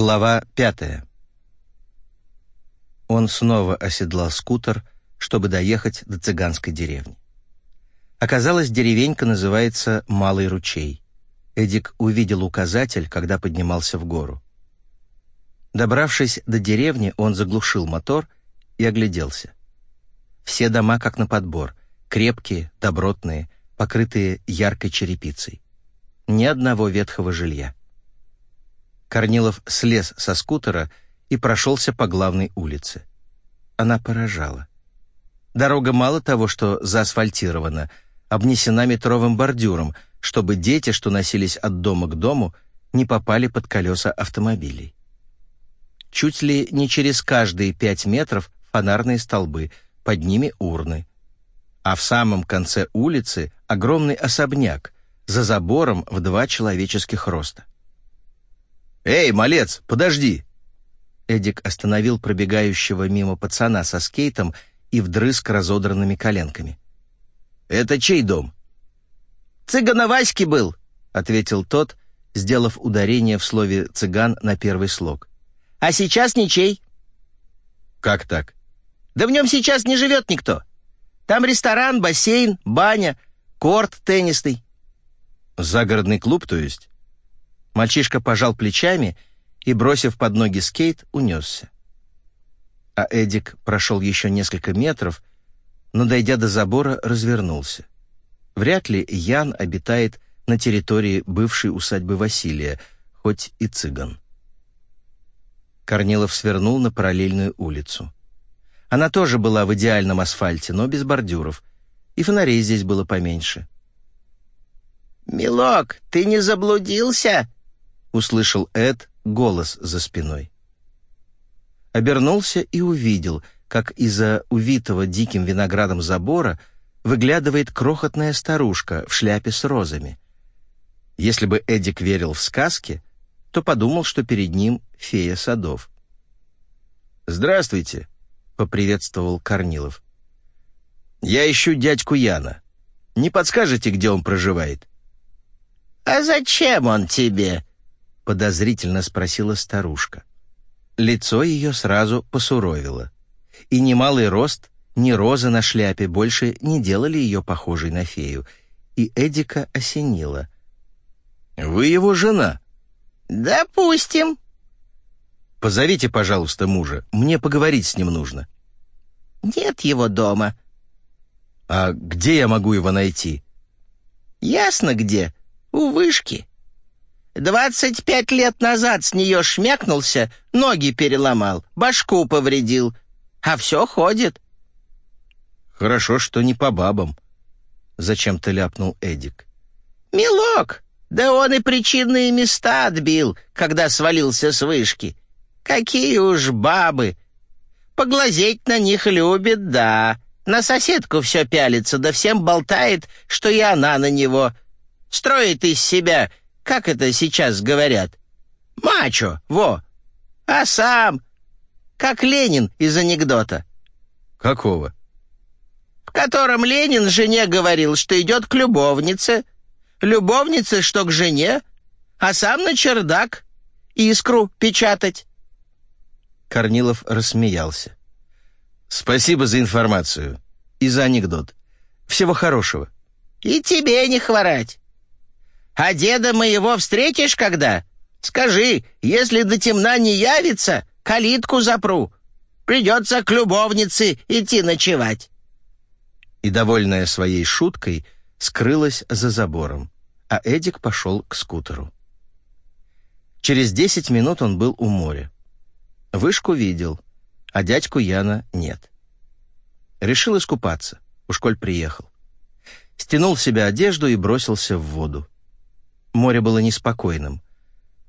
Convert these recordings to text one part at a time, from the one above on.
Глава пятая. Он снова оседлал скутер, чтобы доехать до цыганской деревни. Оказалось, деревенька называется Малый ручей. Эдик увидел указатель, когда поднимался в гору. Добравшись до деревни, он заглушил мотор и огляделся. Все дома как на подбор, крепкие, добротные, покрытые яркой черепицей. Ни одного ветхого жилья. Корнилов слез со скутера и прошелся по главной улице. Она поражала. Дорога мало того, что заасфальтирована, обнесена метровым бордюром, чтобы дети, что носились от дома к дому, не попали под колеса автомобилей. Чуть ли не через каждые пять метров фонарные столбы, под ними урны. А в самом конце улицы огромный особняк, за забором в два человеческих роста. «Эй, малец, подожди!» Эдик остановил пробегающего мимо пацана со скейтом и вдрызг разодранными коленками. «Это чей дом?» «Цыгана Васьки был», — ответил тот, сделав ударение в слове «цыган» на первый слог. «А сейчас ничей». «Как так?» «Да в нем сейчас не живет никто. Там ресторан, бассейн, баня, корт теннисный». «Загородный клуб, то есть?» Мальчишка пожал плечами и, бросив под ноги скейт, унесся. А Эдик прошел еще несколько метров, но, дойдя до забора, развернулся. Вряд ли Ян обитает на территории бывшей усадьбы Василия, хоть и цыган. Корнилов свернул на параллельную улицу. Она тоже была в идеальном асфальте, но без бордюров, и фонарей здесь было поменьше. «Милок, ты не заблудился?» — услышал Эд голос за спиной. Обернулся и увидел, как из-за увитого диким виноградом забора выглядывает крохотная старушка в шляпе с розами. Если бы Эдик верил в сказки, то подумал, что перед ним фея садов. «Здравствуйте», — поприветствовал Корнилов. «Я ищу дядьку Яна. Не подскажете, где он проживает?» «А зачем он тебе?» — подозрительно спросила старушка. Лицо ее сразу посуровило. И немалый рост, ни розы на шляпе больше не делали ее похожей на фею. И Эдика осенило. «Вы его жена?» «Допустим». «Позовите, пожалуйста, мужа. Мне поговорить с ним нужно». «Нет его дома». «А где я могу его найти?» «Ясно где. У вышки». Двадцать пять лет назад с нее шмякнулся, ноги переломал, башку повредил. А все ходит». «Хорошо, что не по бабам», — зачем-то ляпнул Эдик. «Милок, да он и причинные места отбил, когда свалился с вышки. Какие уж бабы! Поглазеть на них любит, да. На соседку все пялится, да всем болтает, что и она на него. Строит из себя как это сейчас говорят? Мачо, во. А сам, как Ленин из анекдота. Какого? В котором Ленин жене говорил, что идет к любовнице. Любовнице, что к жене, а сам на чердак искру печатать. Корнилов рассмеялся. «Спасибо за информацию и за анекдот. Всего хорошего». «И тебе не хворать. А деда моего встретишь когда? Скажи, если до темна не явится, калитку запру. Придется к любовнице идти ночевать». И, довольная своей шуткой, скрылась за забором, а Эдик пошел к скутеру. Через десять минут он был у моря. Вышку видел, а дядьку Яна нет. Решил искупаться, уж коль приехал. Стянул в себя одежду и бросился в воду. Море было неспокойным.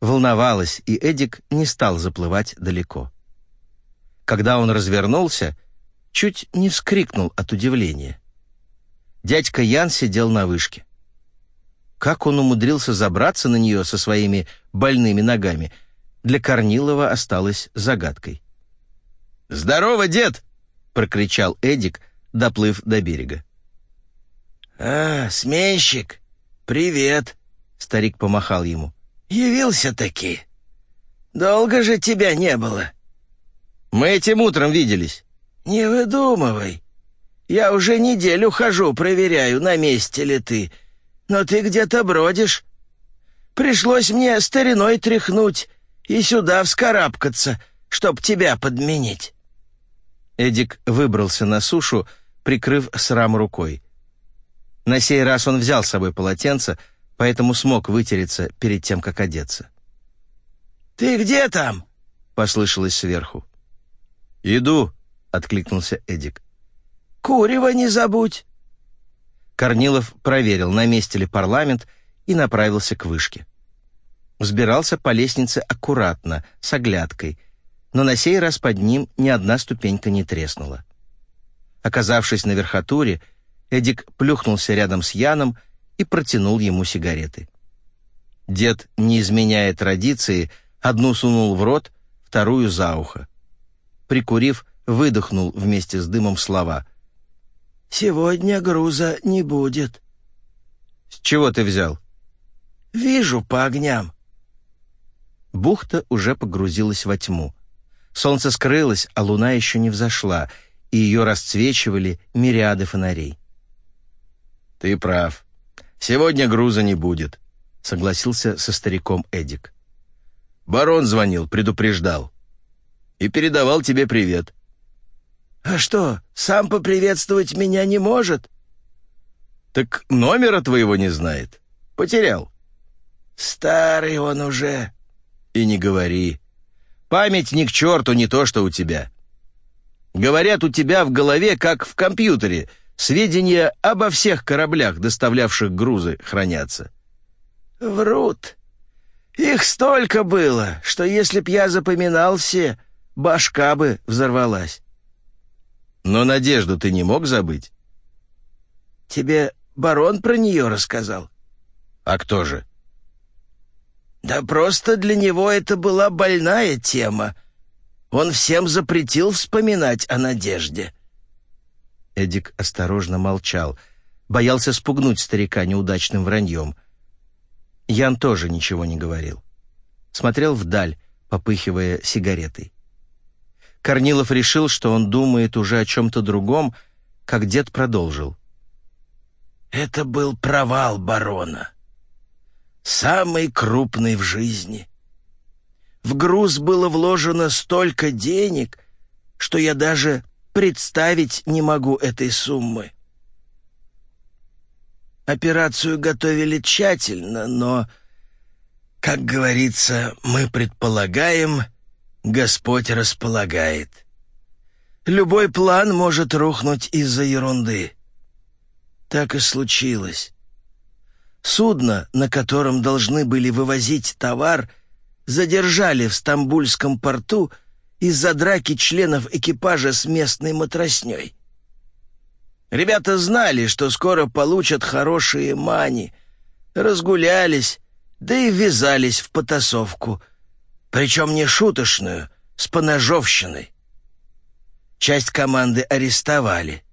Волновалось, и Эдик не стал заплывать далеко. Когда он развернулся, чуть не вскрикнул от удивления. Дядька Ян сидел на вышке. Как он умудрился забраться на нее со своими больными ногами, для Корнилова осталось загадкой. «Здорово, дед!» — прокричал Эдик, доплыв до берега. «А, сменщик, привет!» Старик помахал ему. «Явился-таки. долго же тебя не было?» «Мы этим утром виделись». «Не выдумывай. Я уже неделю хожу, проверяю, на месте ли ты. Но ты где-то бродишь. Пришлось мне стариной тряхнуть и сюда вскарабкаться, чтоб тебя подменить». Эдик выбрался на сушу, прикрыв срам рукой. На сей раз он взял с собой полотенце, поэтому смог вытереться перед тем, как одеться. «Ты где там?» — послышалось сверху. «Иду», — откликнулся Эдик. «Курева не забудь». Корнилов проверил, на месте ли парламент, и направился к вышке. Взбирался по лестнице аккуратно, с оглядкой, но на сей раз под ним ни одна ступенька не треснула. Оказавшись на верхотуре, Эдик плюхнулся рядом с Яном и протянул ему сигареты. Дед, не изменяя традиции, одну сунул в рот, вторую за ухо. Прикурив, выдохнул вместе с дымом слова. «Сегодня груза не будет». «С чего ты взял?» «Вижу по огням». Бухта уже погрузилась во тьму. Солнце скрылось, а луна еще не взошла, и ее расцвечивали мириады фонарей. «Ты прав. Сегодня груза не будет», — согласился со стариком Эдик. «Барон звонил, предупреждал. И передавал тебе привет». «А что, сам поприветствовать меня не может?» «Так номера твоего не знает. Потерял». «Старый он уже». «И не говори. Память ни к черту не то, что у тебя. Говорят, у тебя в голове, как в компьютере, сведения обо всех кораблях, доставлявших грузы, хранятся». «Врут. Их столько было, что если б я запоминал все, башка бы взорвалась». «Но Надежду ты не мог забыть?» «Тебе барон про нее рассказал?» «А кто же?» Да просто для него это была больная тема. Он всем запретил вспоминать о надежде. Эдик осторожно молчал, боялся спугнуть старика неудачным враньем. Ян тоже ничего не говорил. Смотрел вдаль, попыхивая сигаретой. Корнилов решил, что он думает уже о чем-то другом, как дед продолжил. «Это был провал барона самый крупный в жизни. В груз было вложено столько денег, что я даже представить не могу этой суммы. Операцию готовили тщательно, но, как говорится, мы предполагаем, Господь располагает. Любой план может рухнуть из-за ерунды. Так и случилось. Судно, на котором должны были вывозить товар, задержали в Стамбульском порту из-за драки членов экипажа с местной матросней. Ребята знали, что скоро получат хорошие мани, разгулялись, да и ввязались в потасовку, причем не шуточную, с поножовщиной. Часть команды арестовали.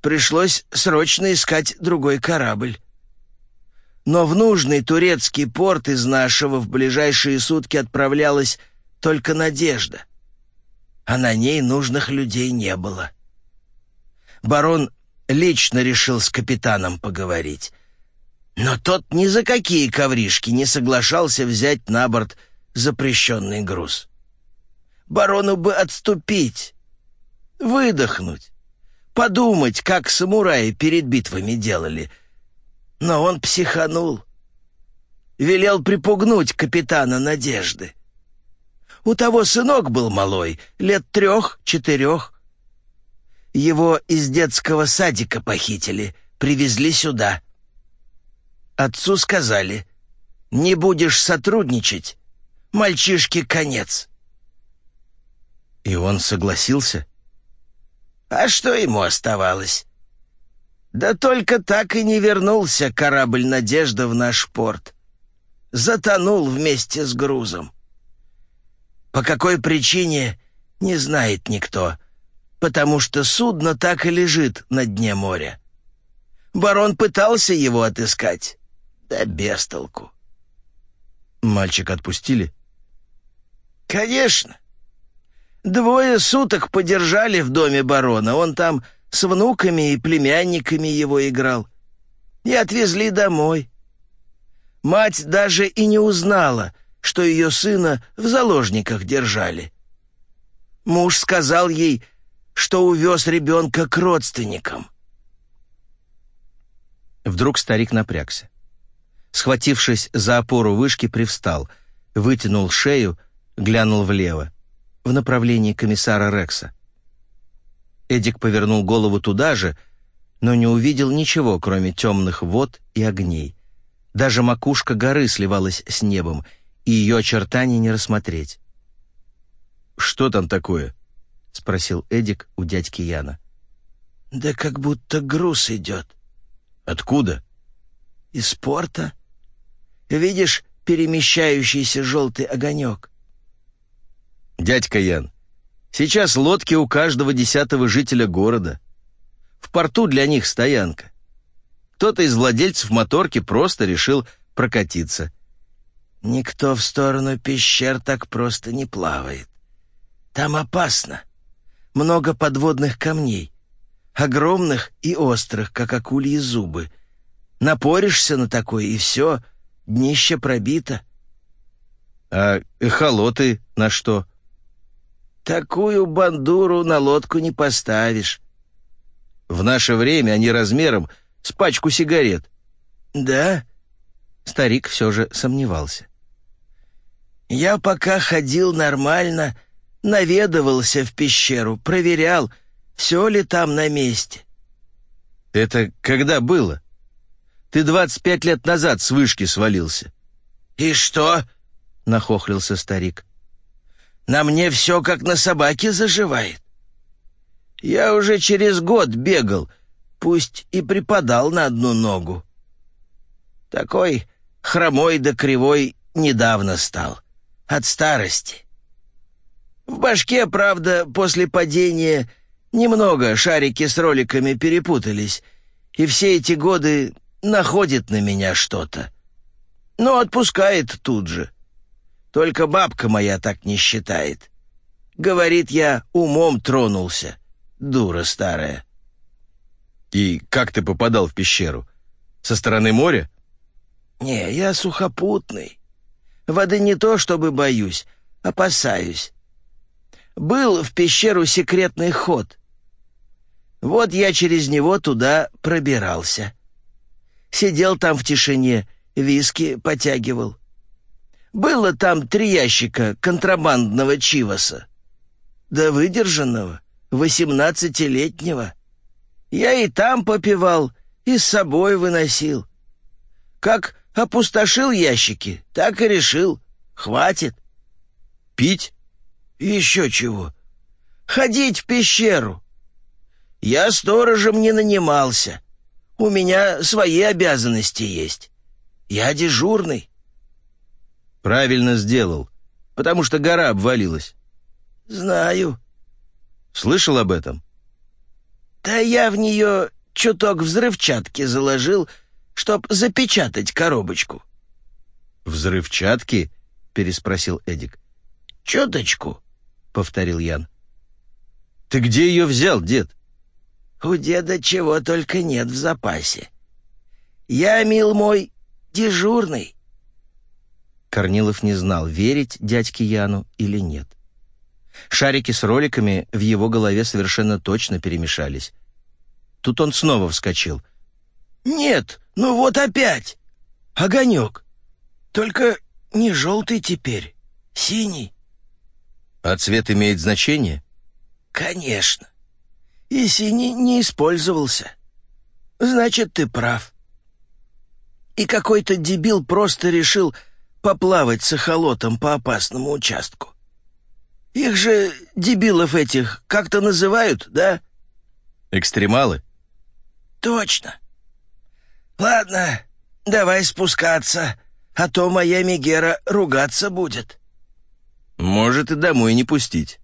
Пришлось срочно искать другой корабль но в нужный турецкий порт из нашего в ближайшие сутки отправлялась только «Надежда», а на ней нужных людей не было. Барон лично решил с капитаном поговорить, но тот ни за какие ковришки не соглашался взять на борт запрещенный груз. Барону бы отступить, выдохнуть, подумать, как самураи перед битвами делали — но он психанул. Велел припугнуть капитана Надежды. У того сынок был малой, лет трех-четырех. Его из детского садика похитили, привезли сюда. Отцу сказали, не будешь сотрудничать, мальчишке конец. И он согласился? А что ему оставалось? Да только так и не вернулся корабль «Надежда» в наш порт. Затонул вместе с грузом. По какой причине, не знает никто, потому что судно так и лежит на дне моря. Барон пытался его отыскать, да без толку. Мальчик отпустили? «Конечно. Двое суток подержали в доме барона. Он там с внуками и племянниками его играл. И отвезли домой. Мать даже и не узнала, что ее сына в заложниках держали. Муж сказал ей, что увез ребенка к родственникам. Вдруг старик напрягся. Схватившись за опору вышки, привстал, вытянул шею, глянул влево, в направлении комиссара Рекса. Эдик повернул голову туда же, но не увидел ничего, кроме темных вод и огней. Даже макушка горы сливалась с небом, и ее очертания не рассмотреть. «Что там такое?» — спросил Эдик у дядьки Яна. «Да как будто груз идет». «Откуда?» «Из порта. Видишь перемещающийся желтый огонек?» «Дядька Ян, сейчас лодки у каждого десятого жителя города. В порту для них стоянка. Кто-то из владельцев моторки просто решил прокатиться. Никто в сторону пещер так просто не плавает. Там опасно. Много подводных камней. Огромных и острых, как акульи зубы. Напоришься на такое, и все, днище пробито. А эхолоты на что? Такую бандуру на лодку не поставишь. В наше время они размером с пачку сигарет. Да? Старик все же сомневался. Я пока ходил нормально, наведывался в пещеру, проверял, все ли там на месте. Это когда было? Ты двадцать пять лет назад с вышки свалился. И что? Нахохлился старик. На мне все как на собаке заживает. Я уже через год бегал, пусть и припадал на одну ногу. Такой хромой да кривой недавно стал, от старости. В башке, правда, после падения немного шарики с роликами перепутались, и все эти годы находит на меня что-то. Но отпускает тут же. Только бабка моя так не считает. Говорит, я умом тронулся, дура старая. И как ты попадал в пещеру? Со стороны моря? Не, я сухопутный. Воды не то чтобы боюсь, опасаюсь. Был в пещеру секретный ход. Вот я через него туда пробирался. Сидел там в тишине, виски потягивал. Было там три ящика контрабандного чиваса. Да выдержанного, восемнадцатилетнего. Я и там попивал, и с собой выносил. Как опустошил ящики, так и решил. Хватит. Пить? Еще чего. Ходить в пещеру. Я сторожем не нанимался. У меня свои обязанности есть. Я дежурный. Правильно сделал, потому что гора обвалилась. Знаю. Слышал об этом? Да я в нее чуток взрывчатки заложил, чтоб запечатать коробочку. «Взрывчатки?» — переспросил Эдик. «Чуточку», — повторил Ян. «Ты где ее взял, дед?» «У деда чего только нет в запасе. Я, мил мой, дежурный». Корнилов не знал, верить дядьке Яну или нет. Шарики с роликами в его голове совершенно точно перемешались. Тут он снова вскочил. «Нет, ну вот опять! Огонек! Только не желтый теперь, синий». «А цвет имеет значение?» «Конечно. И синий не использовался. Значит, ты прав. И какой-то дебил просто решил поплавать с эхолотом по опасному участку. Их же, дебилов этих, как-то называют, да? Экстремалы? Точно. Ладно, давай спускаться, а то моя Мегера ругаться будет. Может, и домой не пустить.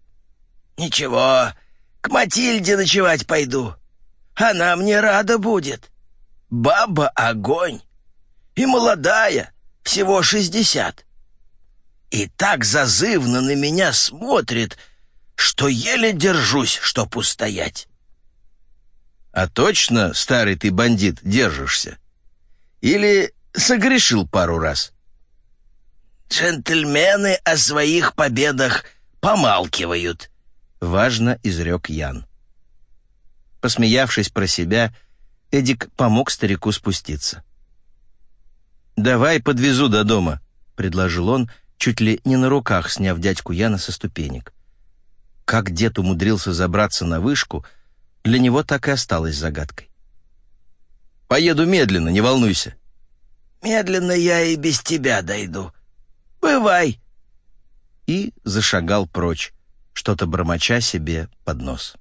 Ничего, к Матильде ночевать пойду. Она мне рада будет. Баба огонь. И молодая, всего шестьдесят. и так зазывно на меня смотрит, что еле держусь, чтоб устоять. А точно, старый ты бандит, держишься? Или согрешил пару раз? Джентльмены о своих победах помалкивают, — важно изрек Ян. Посмеявшись про себя, Эдик помог старику спуститься. «Давай подвезу до дома», — предложил он, чуть ли не на руках сняв дядьку Яна со ступенек. Как дед умудрился забраться на вышку, для него так и осталось загадкой. «Поеду медленно, не волнуйся». «Медленно я и без тебя дойду. Бывай!» И зашагал прочь, что-то бормоча себе под нос.